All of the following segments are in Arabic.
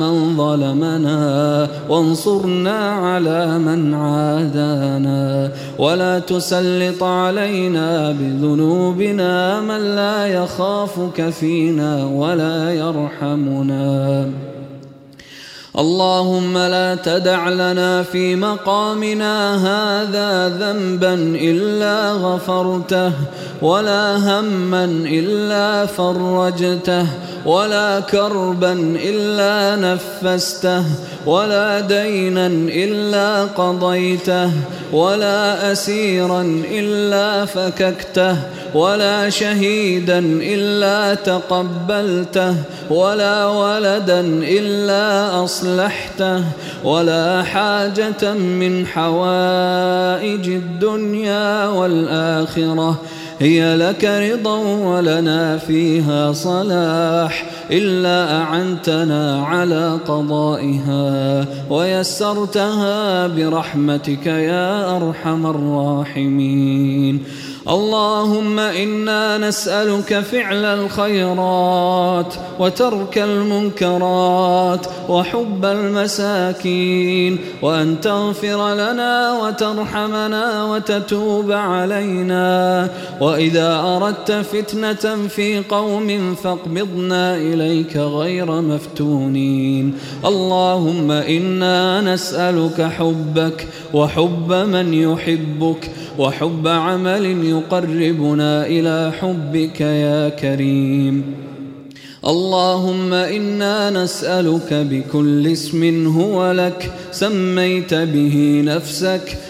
من ظلمنا وانصرنا على من عادانا ولا تسلط علينا بذنوبنا من لا يخافك فينا ولا يرحمنا اللهم لا تدع لنا في مقامنا هذا ذنبا إلا غفرته ولا هما إلا فرجته ولا كربا إلا نفسته ولا دينا إلا قضيته ولا أسيرا إلا فككته ولا شهيدا إلا تقبلته ولا ولدا إلا أصلحته ولا حاجة من حوائج الدنيا والآخرة. هي لك رضا ولنا فيها صلاح. إلا أعنتنا على قضائها ويسرتها برحمتك يا أرحم الراحمين. اللهم إنا نسألك فعل الخيرات وترك المنكرات وحب المساكين وأن تغفر لنا وترحمنا وتتوب علينا. وإذا أردت فتنة في قوم فاقبضنا إليك غير مفتونين. اللهم إنا نسألك حبك وحب من يحبك وحب عمل يقربنا إلى حبك يا كريم. اللهم إنا نسألك بكل اسم هو لك سميت به نفسك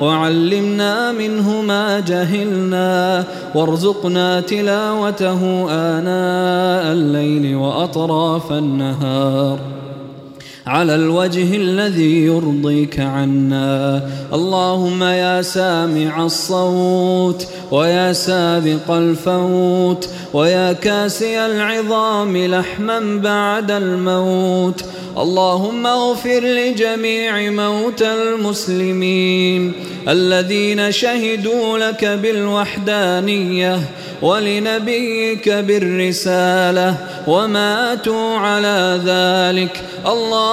وعلمنا منه ما جهلنا وارزقنا تلاوته آناء الليل وأطراف النهار. على الوجه الذي يرضيك عنا. اللهم يا سامع الصوت ويا سابق الفوت ويا كاسي العظام لحما بعد الموت. اللهم اغفر لجميع موتى المسلمين الذين شهدوا لك بالوحدانية ولنبيك بالرسالة وماتوا على ذلك.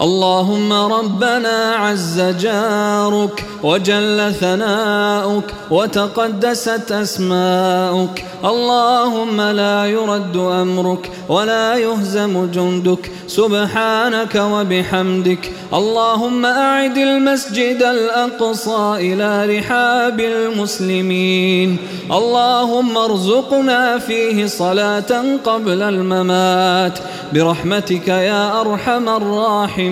اللهم ربنا عز جارك وجل ثناؤك وتقدست أسماؤك اللهم لا يرد أمرك ولا يهزم جندك. سبحانك وبحمدك. اللهم أعد المسجد الأقصى إلى رحاب المسلمين. اللهم ارزقنا فيه صلاة قبل الممات. برحمتك يا أرحم الراحمين.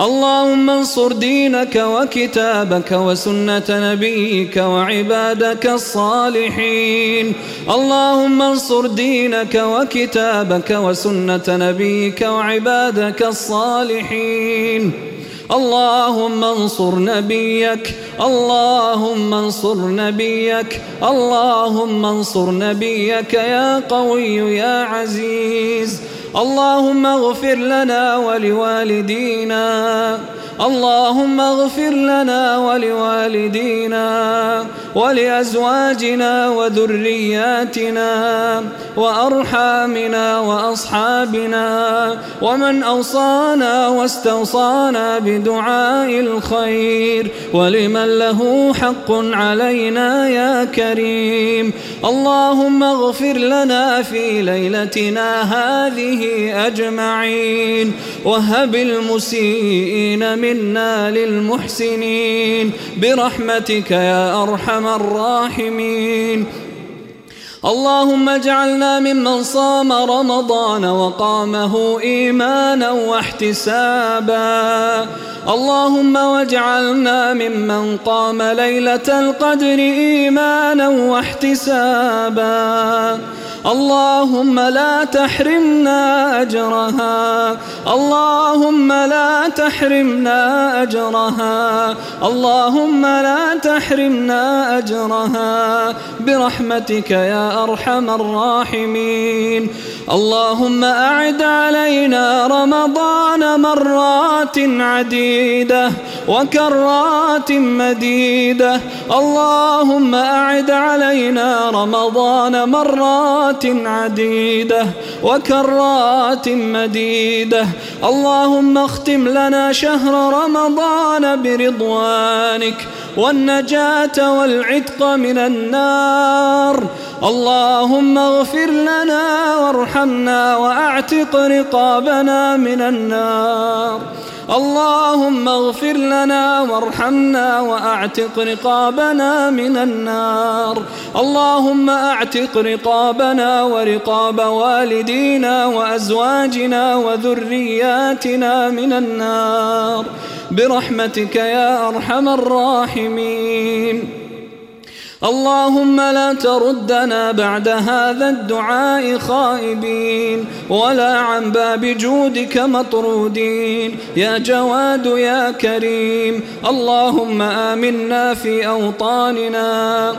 اللهم انصر دينك وكتابك وسنة نبيك وعبادك الصالحين. اللهم انصر دينك وكتابك وسنة نبيك وعبادك الصالحين. اللهم انصر نبيك اللهم انصر نبيك اللهم انصر نبيك يا قوي يا عزيز. اللهم اغفر لنا ولوالدينا. اللهم اغفر لنا ولوالدينا ولأزواجنا وذرياتنا وأرحامنا وأصحابنا ومن أوصانا واستوصانا بدعاء الخير ولمن له حق علينا يا كريم. اللهم اغفر لنا في ليلتنا هذه أجمعين. وهب المسيئين منا للمحسنين. برحمتك يا أرحم الراحمين. اللهم اجعلنا ممن صام رمضان وقامه إيمانا واحتسابا. اللهم واجعلنا ممن قام ليلة القدر إيمانا واحتسابا. اللهم لا تحرمنا أجرها. اللهم لا تحرمنا أجرها. اللهم لا تحرمنا أجرها. برحمتك يا أرحم الراحمين. اللهم أعد علينا رمضان مرات عديدة وكرات مديدة. اللهم أعد علينا رمضان مرات عديدة وكرات مديدة. اللهم اختم لنا شهر رمضان برضوانك والنجاة والعتق من النار. اللهم اغفر لنا وارحمنا وأعتق رقابنا من النار. اللهم اغفر لنا وارحمنا وأعتق رقابنا من النار. اللهم أعتق رقابنا ورقاب والدينا وأزواجنا وذرياتنا من النار. برحمتك يا أرحم الراحمين. اللهم لا تردنا بعد هذا الدعاء خائبين ولا عن باب جودك مطرودين. يا جواد يا كريم اللهم آمنا في أوطاننا.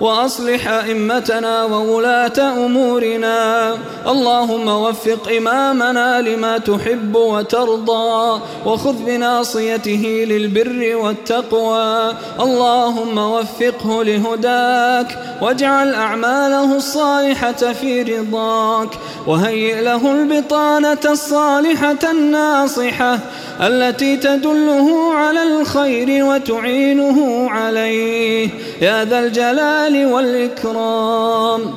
وأصلح أئمتنا وولاة أمورنا. اللهم وفق إمامنا لما تحب وترضى وخذ بناصيته للبر والتقوى. اللهم وفقه لهداك واجعل أعماله الصالحة في رضاك وهيئ له البطانة الصالحة الناصحة التي تدله على الخير وتعينه عليه. يا ذا الجلال والإكرام.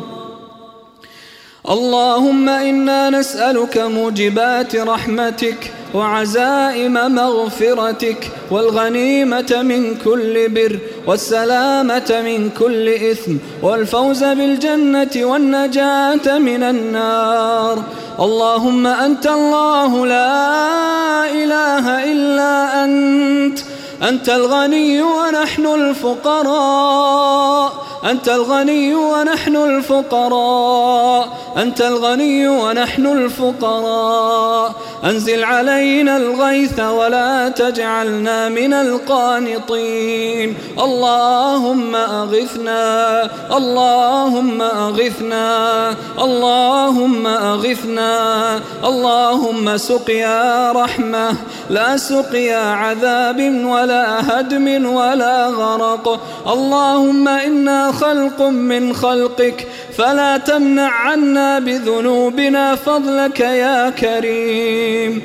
اللهم إنا نسألك موجبات رحمتك وعزائم مغفرتك والغنيمة من كل بر والسلامة من كل إثم والفوز بالجنة والنجاة من النار. اللهم أنت الله لا إله إلا أنت أنت الغني ونحن الفقراء. أنت الغني ونحن الفقراء. أنت الغني ونحن الفقراء. أنزل علينا الغيث ولا تجعلنا من القانطين. اللهم أغثنا اللهم أغثنا اللهم أغثنا. اللهم سقيا رحمة لا سقيا عذاب ولا هدم ولا غرق. اللهم إنا خلق من خلقك فلا تمنع عنا بذنوبنا فضلك يا كريم.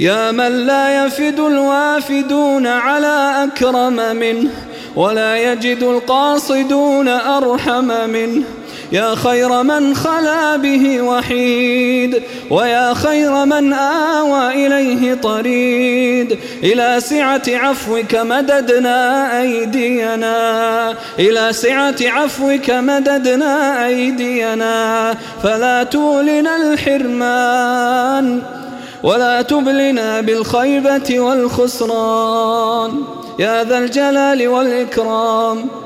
يا من لا يفد الوافدون على أكرم منه ولا يجد القاصدون أرحم منه. يا خير من خلا به وحيد ويا خير من آوى إليه طريد. إلى سعة عفوك مددنا أيدينا إلى سعة عفوك مددنا أيدينا. فلا تولنا الحرمان ولا تبلنا بالخيبة والخسران. يا ذا الجلال والإكرام